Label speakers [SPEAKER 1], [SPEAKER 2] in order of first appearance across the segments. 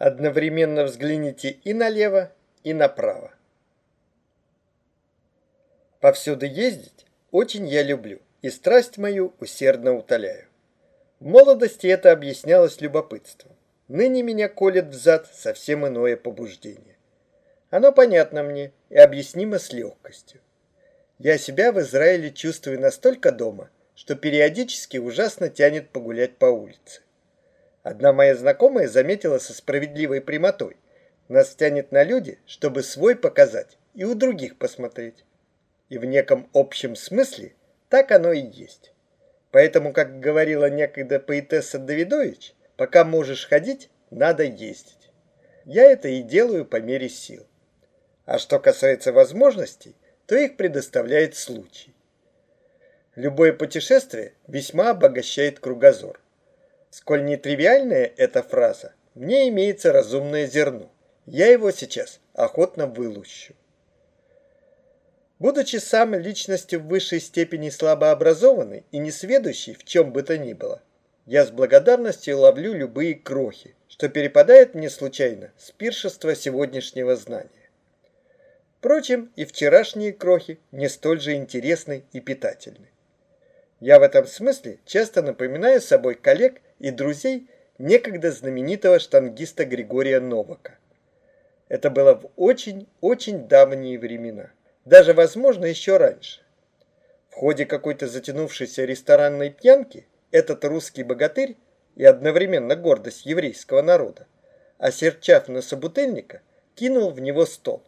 [SPEAKER 1] Одновременно взгляните и налево, и направо. Повсюду ездить очень я люблю, и страсть мою усердно утоляю. В молодости это объяснялось любопытством. Ныне меня колет взад совсем иное побуждение. Оно понятно мне и объяснимо с легкостью. Я себя в Израиле чувствую настолько дома, что периодически ужасно тянет погулять по улице. Одна моя знакомая заметила со справедливой прямотой. Нас тянет на люди, чтобы свой показать и у других посмотреть. И в неком общем смысле так оно и есть. Поэтому, как говорила некогда поэтесса Давидович, пока можешь ходить, надо ездить. Я это и делаю по мере сил. А что касается возможностей, то их предоставляет случай. Любое путешествие весьма обогащает кругозор. Сколь нетривиальная эта фраза, в ней имеется разумное зерно. Я его сейчас охотно вылущу. Будучи сам личностью в высшей степени слабообразованной и несведущей в чем бы то ни было, я с благодарностью ловлю любые крохи, что перепадает мне случайно с пиршества сегодняшнего знания. Впрочем, и вчерашние крохи не столь же интересны и питательны. Я в этом смысле часто напоминаю собой коллег и друзей некогда знаменитого штангиста Григория Новака. Это было в очень-очень давние времена даже, возможно, еще раньше. В ходе какой-то затянувшейся ресторанной пьянки этот русский богатырь и одновременно гордость еврейского народа, осерчав на собутыльника, кинул в него стол.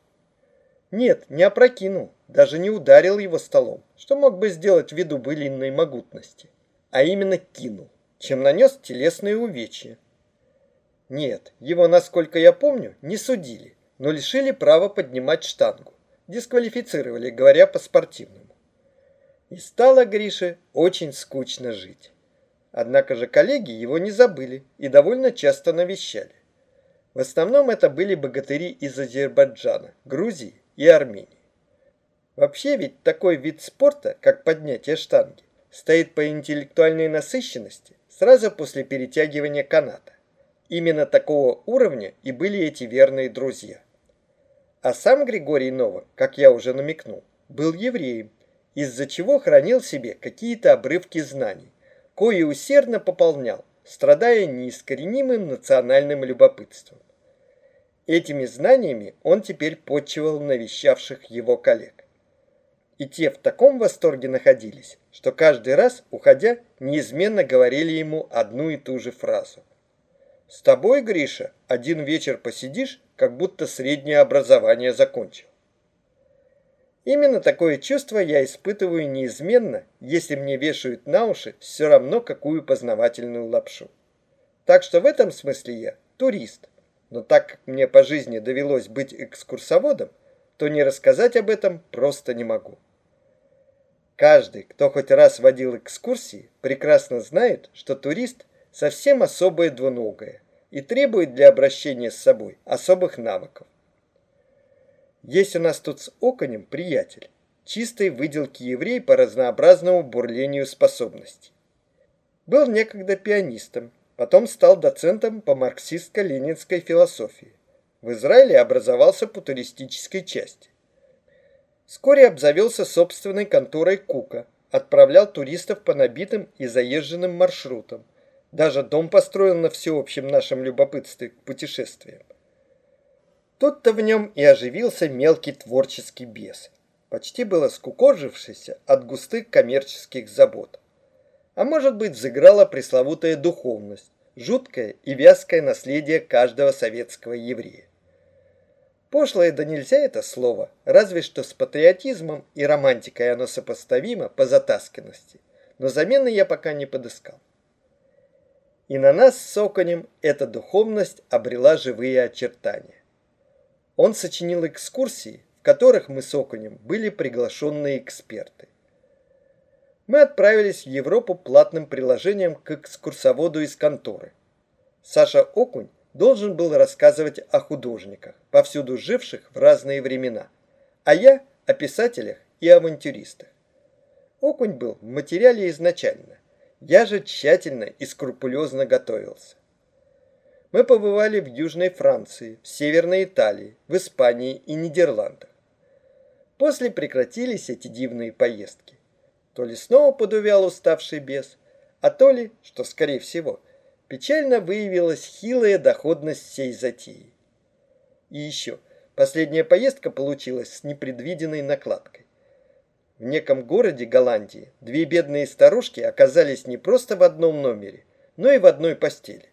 [SPEAKER 1] Нет, не опрокинул, даже не ударил его столом, что мог бы сделать ввиду былинной могутности, а именно кинул, чем нанес телесные увечья. Нет, его, насколько я помню, не судили, но лишили права поднимать штангу дисквалифицировали, говоря по-спортивному. И стало Грише очень скучно жить. Однако же коллеги его не забыли и довольно часто навещали. В основном это были богатыри из Азербайджана, Грузии и Армении. Вообще ведь такой вид спорта, как поднятие штанги, стоит по интеллектуальной насыщенности сразу после перетягивания каната. Именно такого уровня и были эти верные друзья. А сам Григорий Новак, как я уже намекнул, был евреем, из-за чего хранил себе какие-то обрывки знаний, кои усердно пополнял, страдая неискоренимым национальным любопытством. Этими знаниями он теперь подчивал навещавших его коллег. И те в таком восторге находились, что каждый раз, уходя, неизменно говорили ему одну и ту же фразу. «С тобой, Гриша, один вечер посидишь, как будто среднее образование закончил. Именно такое чувство я испытываю неизменно, если мне вешают на уши все равно какую познавательную лапшу. Так что в этом смысле я турист. Но так как мне по жизни довелось быть экскурсоводом, то не рассказать об этом просто не могу. Каждый, кто хоть раз водил экскурсии, прекрасно знает, что турист совсем особое двуногое и требует для обращения с собой особых навыков. Есть у нас тут с оконем приятель, чистой выделки еврей по разнообразному бурлению способностей. Был некогда пианистом, потом стал доцентом по марксистско-ленинской философии. В Израиле образовался по туристической части. Вскоре обзавелся собственной конторой Кука, отправлял туристов по набитым и заезженным маршрутам, даже дом построен на всеобщем нашем любопытстве к путешествиям. Тут-то в нем и оживился мелкий творческий бес, почти было скукожившийся от густых коммерческих забот. А может быть, взыграла пресловутая духовность, жуткое и вязкое наследие каждого советского еврея. Пошлое да нельзя это слово, разве что с патриотизмом и романтикой оно сопоставимо по затасканности, но замены я пока не подыскал. И на нас с Оконем эта духовность обрела живые очертания. Он сочинил экскурсии, в которых мы с Оконем были приглашенные эксперты. Мы отправились в Европу платным приложением к экскурсоводу из конторы. Саша Окунь должен был рассказывать о художниках, повсюду живших в разные времена, а я о писателях и авантюристах. Окунь был в материале изначально, я же тщательно и скрупулезно готовился. мы побывали в Южной Франции, в Северной Италии, в Испании и Нидерландах. После прекратились эти дивные поездки. То ли снова подувял уставший бес, а то ли, что скорее всего, печально выявилась хилая доходность всей затеи. И еще, последняя поездка получилась с непредвиденной накладкой. В неком городе Голландии две бедные старушки оказались не просто в одном номере, но и в одной постели.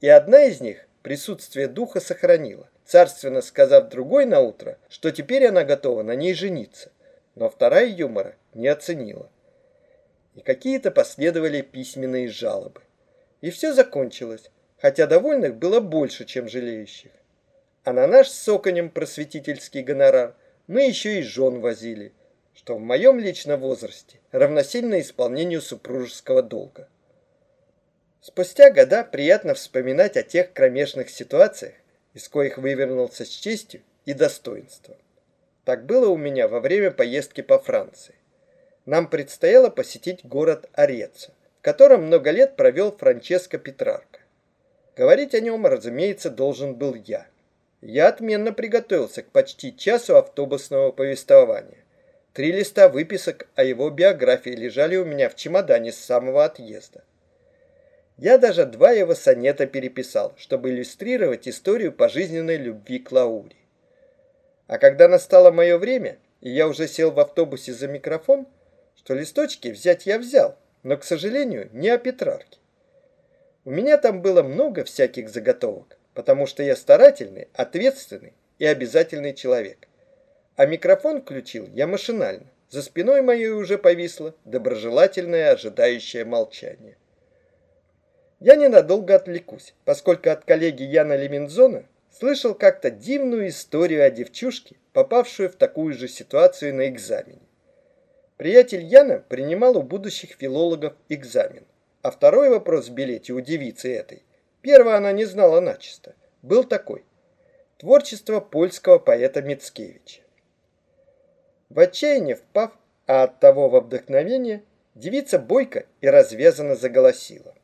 [SPEAKER 1] И одна из них присутствие духа сохранила, царственно сказав другой на утро, что теперь она готова на ней жениться, но вторая юмора не оценила. И какие-то последовали письменные жалобы. И все закончилось, хотя довольных было больше, чем жалеющих. А на наш соконем просветительский гонорар мы еще и жен возили, что в моем личном возрасте равносильно исполнению супружеского долга. Спустя года приятно вспоминать о тех кромешных ситуациях, из коих вывернулся с честью и достоинством. Так было у меня во время поездки по Франции. Нам предстояло посетить город Ореццо, в котором много лет провел Франческо Петрарко. Говорить о нем, разумеется, должен был я. Я отменно приготовился к почти часу автобусного повествования. Три листа выписок о его биографии лежали у меня в чемодане с самого отъезда. Я даже два его сонета переписал, чтобы иллюстрировать историю пожизненной любви к Лауре. А когда настало мое время, и я уже сел в автобусе за микрофон, что листочки взять я взял, но, к сожалению, не о Петрарке. У меня там было много всяких заготовок, потому что я старательный, ответственный и обязательный человек. А микрофон включил я машинально. За спиной моей уже повисло доброжелательное ожидающее молчание. Я ненадолго отвлекусь, поскольку от коллеги Яна Леминзона слышал как-то дивную историю о девчушке, попавшую в такую же ситуацию на экзамене. Приятель Яна принимал у будущих филологов экзамен, а второй вопрос в билете у девицы этой, первого она не знала начисто, был такой. Творчество польского поэта Мицкевича. В отчаянии впав, а от того во вдохновение, девица бойко и развязанно заголосила.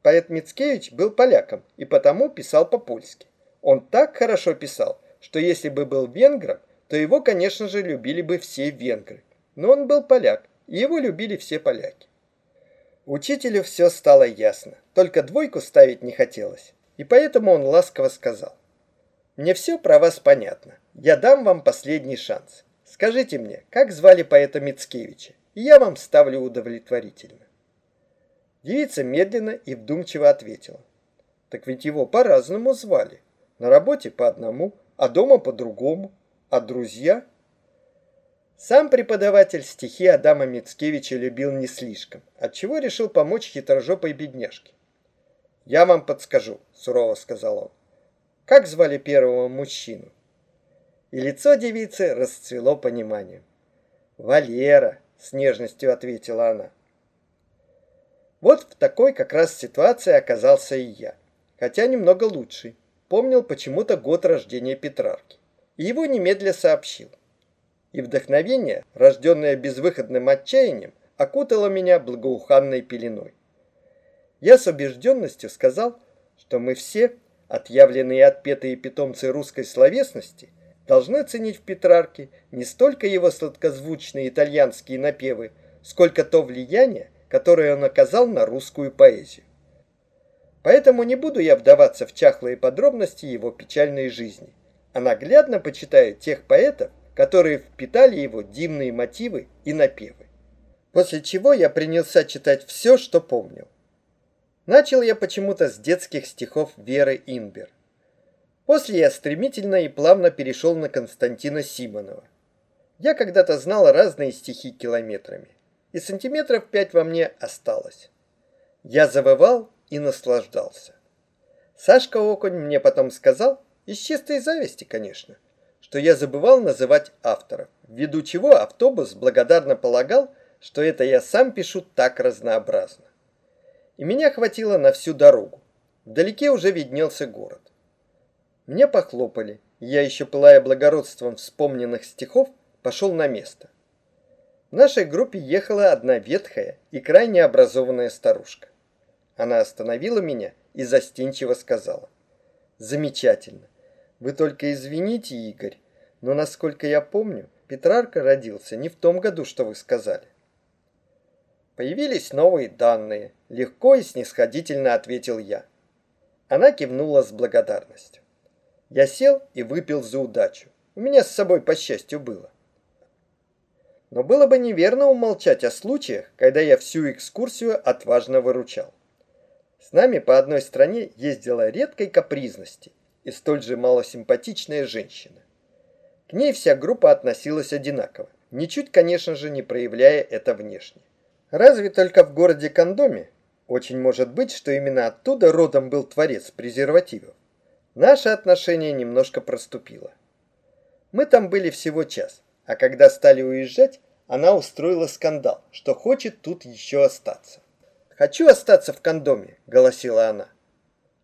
[SPEAKER 1] Поэт Мицкевич был поляком и потому писал по-польски. Он так хорошо писал, что если бы был венгром, то его, конечно же, любили бы все венгры. Но он был поляк, и его любили все поляки. Учителю все стало ясно, только двойку ставить не хотелось, и поэтому он ласково сказал. «Мне все про вас понятно. Я дам вам последний шанс. Скажите мне, как звали поэта Мицкевича, и я вам ставлю удовлетворительно». Девица медленно и вдумчиво ответила. Так ведь его по-разному звали. На работе по одному, а дома по другому. А друзья? Сам преподаватель стихи Адама Мицкевича любил не слишком, отчего решил помочь хитрожопой бедняжке. «Я вам подскажу», — сурово сказал он. «Как звали первого мужчину?» И лицо девицы расцвело пониманием. «Валера», — с нежностью ответила она. Вот в такой как раз ситуации оказался и я. Хотя немного лучший. Помнил почему-то год рождения Петрарки. И его немедля сообщил. И вдохновение, рожденное безвыходным отчаянием, окутало меня благоуханной пеленой. Я с убежденностью сказал, что мы все, отъявленные и отпетые питомцы русской словесности, должны ценить в Петрарке не столько его сладкозвучные итальянские напевы, сколько то влияние, которое он оказал на русскую поэзию. Поэтому не буду я вдаваться в чахлые подробности его печальной жизни, а наглядно почитаю тех поэтов, которые впитали его дивные мотивы и напевы. После чего я принялся читать все, что помнил. Начал я почему-то с детских стихов Веры Инбер. После я стремительно и плавно перешел на Константина Симонова. Я когда-то знал разные стихи километрами и сантиметров пять во мне осталось. Я завывал и наслаждался. Сашка Окунь мне потом сказал, из чистой зависти, конечно, что я забывал называть авторов, ввиду чего автобус благодарно полагал, что это я сам пишу так разнообразно. И меня хватило на всю дорогу. Вдалеке уже виднелся город. Мне похлопали, я еще пылая благородством вспомненных стихов, пошел на место. В нашей группе ехала одна ветхая и крайне образованная старушка. Она остановила меня и застенчиво сказала. Замечательно. Вы только извините, Игорь, но, насколько я помню, Петрарка родился не в том году, что вы сказали. Появились новые данные. Легко и снисходительно ответил я. Она кивнула с благодарностью. Я сел и выпил за удачу. У меня с собой, по счастью, было. Но было бы неверно умолчать о случаях, когда я всю экскурсию отважно выручал. С нами по одной стране ездила редкой капризности и столь же малосимпатичная женщина. К ней вся группа относилась одинаково, ничуть, конечно же, не проявляя это внешне. Разве только в городе Кондоме, очень может быть, что именно оттуда родом был творец презервативов, наше отношение немножко проступило. Мы там были всего час, а когда стали уезжать, она устроила скандал, что хочет тут еще остаться. «Хочу остаться в кондоме», — голосила она.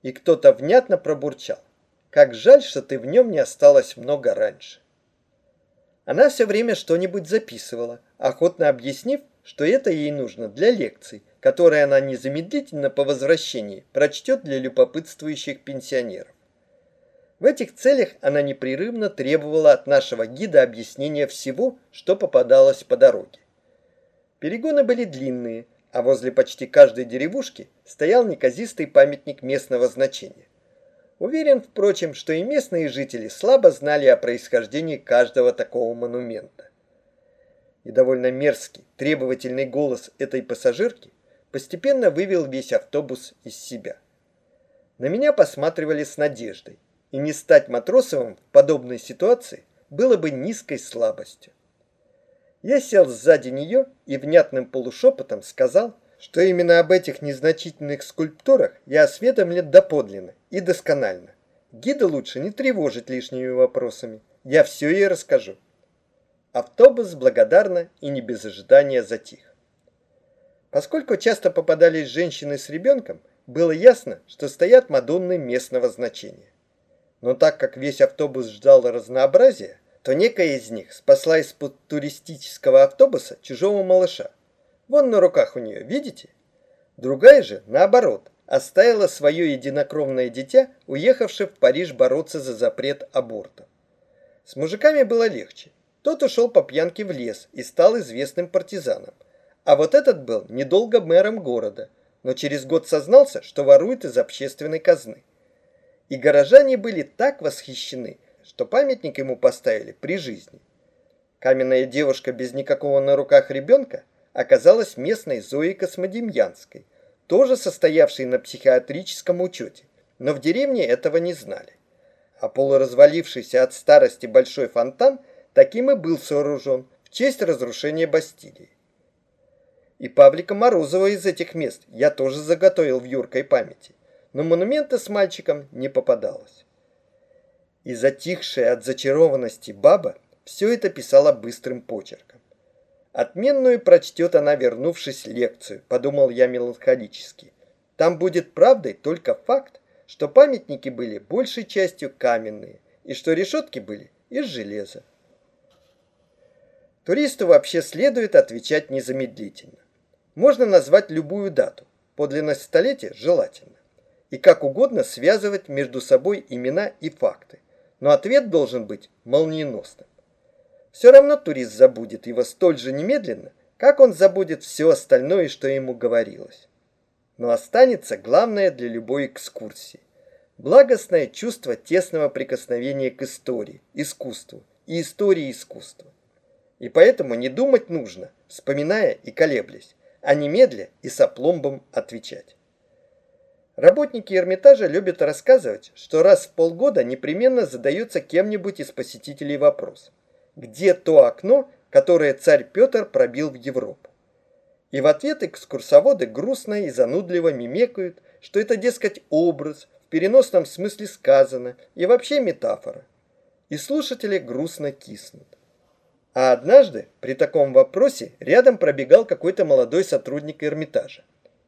[SPEAKER 1] И кто-то внятно пробурчал. «Как жаль, что ты в нем не осталось много раньше». Она все время что-нибудь записывала, охотно объяснив, что это ей нужно для лекций, которые она незамедлительно по возвращении прочтет для любопытствующих пенсионеров. В этих целях она непрерывно требовала от нашего гида объяснения всего, что попадалось по дороге. Перегоны были длинные, а возле почти каждой деревушки стоял неказистый памятник местного значения. Уверен, впрочем, что и местные жители слабо знали о происхождении каждого такого монумента. И довольно мерзкий, требовательный голос этой пассажирки постепенно вывел весь автобус из себя. На меня посматривали с надеждой, и не стать Матросовым в подобной ситуации было бы низкой слабостью. Я сел сзади нее и внятным полушепотом сказал, что именно об этих незначительных скульптурах я осведомлен доподлинно и досконально. Гида лучше не тревожить лишними вопросами. Я все ей расскажу. Автобус благодарно и не без ожидания затих. Поскольку часто попадались женщины с ребенком, было ясно, что стоят Мадонны местного значения. Но так как весь автобус ждал разнообразия, то некая из них спасла из-под туристического автобуса чужого малыша. Вон на руках у нее, видите? Другая же, наоборот, оставила свое единокровное дитя, уехавшее в Париж бороться за запрет аборта. С мужиками было легче. Тот ушел по пьянке в лес и стал известным партизаном. А вот этот был недолго мэром города, но через год сознался, что ворует из общественной казны. И горожане были так восхищены, что памятник ему поставили при жизни. Каменная девушка без никакого на руках ребенка оказалась местной Зоей Космодемьянской, тоже состоявшей на психиатрическом учете, но в деревне этого не знали. А полуразвалившийся от старости большой фонтан таким и был сооружен в честь разрушения Бастилии. И Павлика Морозова из этих мест я тоже заготовил в юркой памяти но монумента с мальчиком не попадалось. И затихшая от зачарованности баба все это писала быстрым почерком. Отменную прочтет она, вернувшись лекцию, подумал я меланхолически. Там будет правдой только факт, что памятники были большей частью каменные, и что решетки были из железа. Туристу вообще следует отвечать незамедлительно. Можно назвать любую дату, подлинность столетия желательно и как угодно связывать между собой имена и факты. Но ответ должен быть молниеносным. Все равно турист забудет его столь же немедленно, как он забудет все остальное, что ему говорилось. Но останется главное для любой экскурсии. Благостное чувство тесного прикосновения к истории, искусству и истории искусства. И поэтому не думать нужно, вспоминая и колеблясь, а немедля и с опломбом отвечать. Работники Эрмитажа любят рассказывать, что раз в полгода непременно задается кем-нибудь из посетителей вопрос, где то окно, которое царь Петр пробил в Европу. И в ответ экскурсоводы грустно и занудливо мимекают, что это, дескать, образ, в переносном смысле сказано, и вообще метафора. И слушатели грустно киснут. А однажды при таком вопросе рядом пробегал какой-то молодой сотрудник Эрмитажа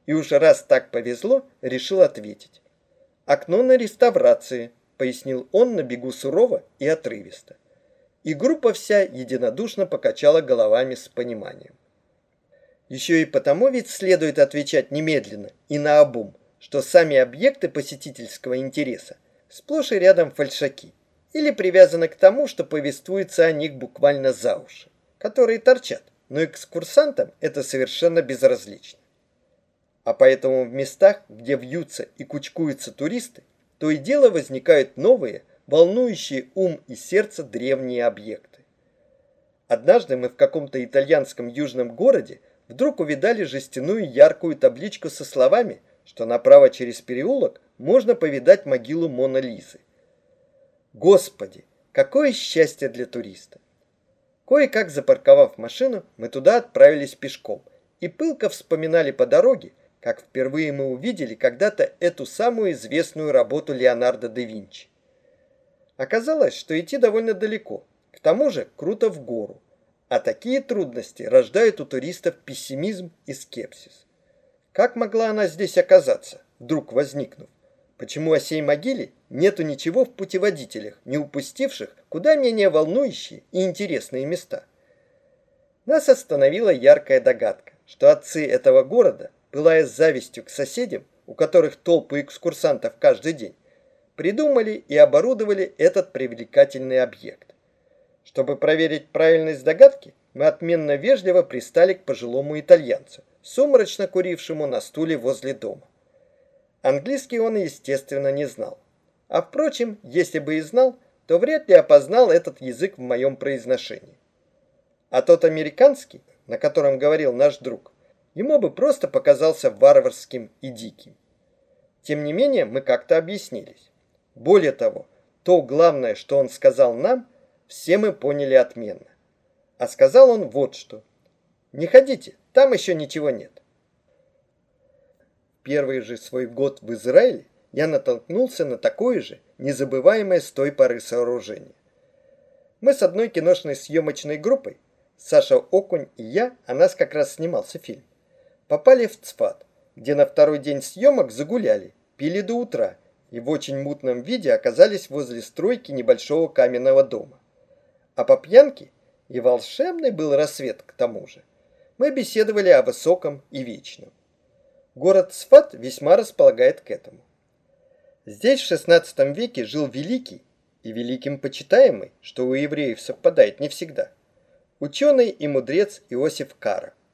[SPEAKER 1] и уже раз так повезло, решил ответить. «Окно на реставрации», — пояснил он на бегу сурово и отрывисто. И группа вся единодушно покачала головами с пониманием. Еще и потому ведь следует отвечать немедленно и наобум, что сами объекты посетительского интереса сплошь и рядом фальшаки или привязаны к тому, что повествуется о них буквально за уши, которые торчат, но экскурсантам это совершенно безразлично. А поэтому в местах, где вьются и кучкуются туристы, то и дело возникают новые, волнующие ум и сердце древние объекты. Однажды мы в каком-то итальянском южном городе вдруг увидали жестяную яркую табличку со словами, что направо через переулок можно повидать могилу Мона Лизы. Господи, какое счастье для туриста! Кое-как запарковав машину, мы туда отправились пешком и пылко вспоминали по дороге, как впервые мы увидели когда-то эту самую известную работу Леонардо да Винчи. Оказалось, что идти довольно далеко, к тому же круто в гору, а такие трудности рождают у туристов пессимизм и скепсис. Как могла она здесь оказаться, вдруг возникнув? Почему о сей могиле нету ничего в путеводителях, не упустивших куда менее волнующие и интересные места? Нас остановила яркая догадка, что отцы этого города пылая завистью к соседям, у которых толпы экскурсантов каждый день, придумали и оборудовали этот привлекательный объект. Чтобы проверить правильность догадки, мы отменно вежливо пристали к пожилому итальянцу, сумрачно курившему на стуле возле дома. Английский он, естественно, не знал. А впрочем, если бы и знал, то вряд ли опознал этот язык в моем произношении. А тот американский, на котором говорил наш друг, ему бы просто показался варварским и диким. Тем не менее, мы как-то объяснились. Более того, то главное, что он сказал нам, все мы поняли отменно. А сказал он вот что. Не ходите, там еще ничего нет. Первый же свой год в Израиле я натолкнулся на такое же, незабываемое с той поры сооружение. Мы с одной киношной съемочной группой, Саша Окунь и я, а нас как раз снимался фильм, попали в Цфат, где на второй день съемок загуляли, пили до утра и в очень мутном виде оказались возле стройки небольшого каменного дома. А по пьянке, и волшебный был рассвет к тому же, мы беседовали о высоком и вечном. Город Сфат весьма располагает к этому. Здесь в XVI веке жил великий и великим почитаемый, что у евреев совпадает не всегда, ученый и мудрец Иосиф Кара –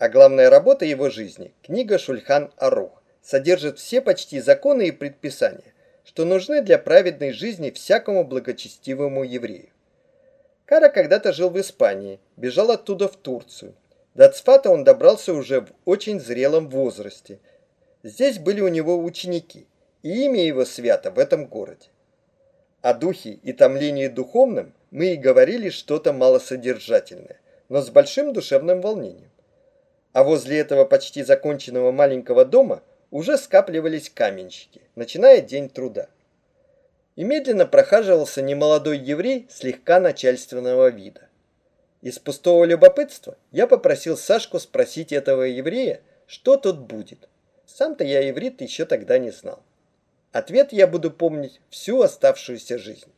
[SPEAKER 1] а главная работа его жизни, книга Шульхан Арух, содержит все почти законы и предписания, что нужны для праведной жизни всякому благочестивому еврею. Кара когда-то жил в Испании, бежал оттуда в Турцию. До Цфата он добрался уже в очень зрелом возрасте. Здесь были у него ученики, и имя его свято в этом городе. О духе и томлении духовном мы и говорили что-то малосодержательное, но с большим душевным волнением а возле этого почти законченного маленького дома уже скапливались каменщики, начиная день труда. И медленно прохаживался немолодой еврей слегка начальственного вида. Из пустого любопытства я попросил Сашку спросить этого еврея, что тут будет. Сам-то я иврит еще тогда не знал. Ответ я буду помнить всю оставшуюся жизнь.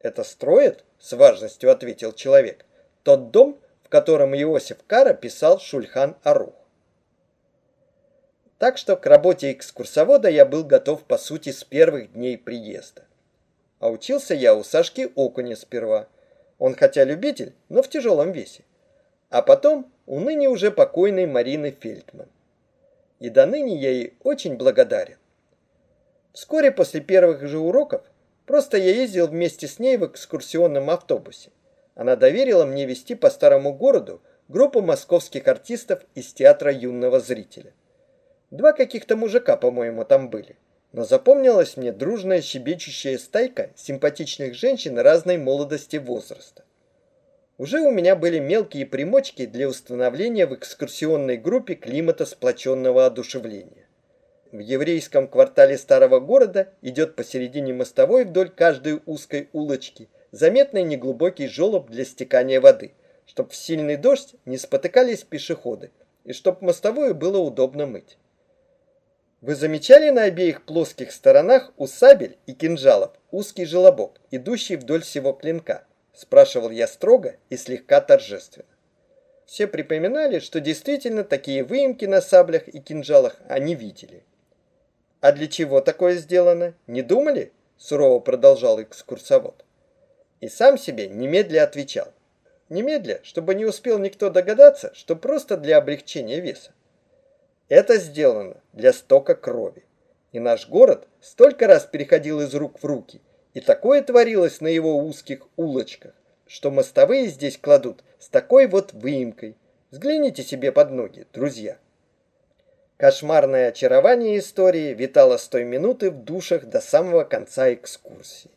[SPEAKER 1] «Это строит?» – с важностью ответил человек. «Тот дом, котором Иосиф Кара писал Шульхан Арух. Так что к работе экскурсовода я был готов по сути с первых дней приезда. А учился я у Сашки Окуня сперва. Он хотя любитель, но в тяжелом весе. А потом у ныне уже покойной Марины Фельдман. И до ныне я ей очень благодарен. Вскоре после первых же уроков просто я ездил вместе с ней в экскурсионном автобусе. Она доверила мне вести по старому городу группу московских артистов из театра юного зрителя. Два каких-то мужика, по-моему, там были. Но запомнилась мне дружная щебечущая стайка симпатичных женщин разной молодости возраста. Уже у меня были мелкие примочки для установления в экскурсионной группе климата сплоченного одушевления. В еврейском квартале старого города идет посередине мостовой вдоль каждой узкой улочки – заметный неглубокий желоб для стекания воды, чтоб в сильный дождь не спотыкались пешеходы и чтоб мостовую было удобно мыть. Вы замечали на обеих плоских сторонах у сабель и кинжалов узкий желобок, идущий вдоль всего клинка? Спрашивал я строго и слегка торжественно. Все припоминали, что действительно такие выемки на саблях и кинжалах они видели. А для чего такое сделано? Не думали? сурово продолжал экскурсовод. И сам себе немедля отвечал. Немедля, чтобы не успел никто догадаться, что просто для облегчения веса. Это сделано для стока крови. И наш город столько раз переходил из рук в руки, и такое творилось на его узких улочках, что мостовые здесь кладут с такой вот выемкой. Взгляните себе под ноги, друзья. Кошмарное очарование истории витало с той минуты в душах до самого конца экскурсии.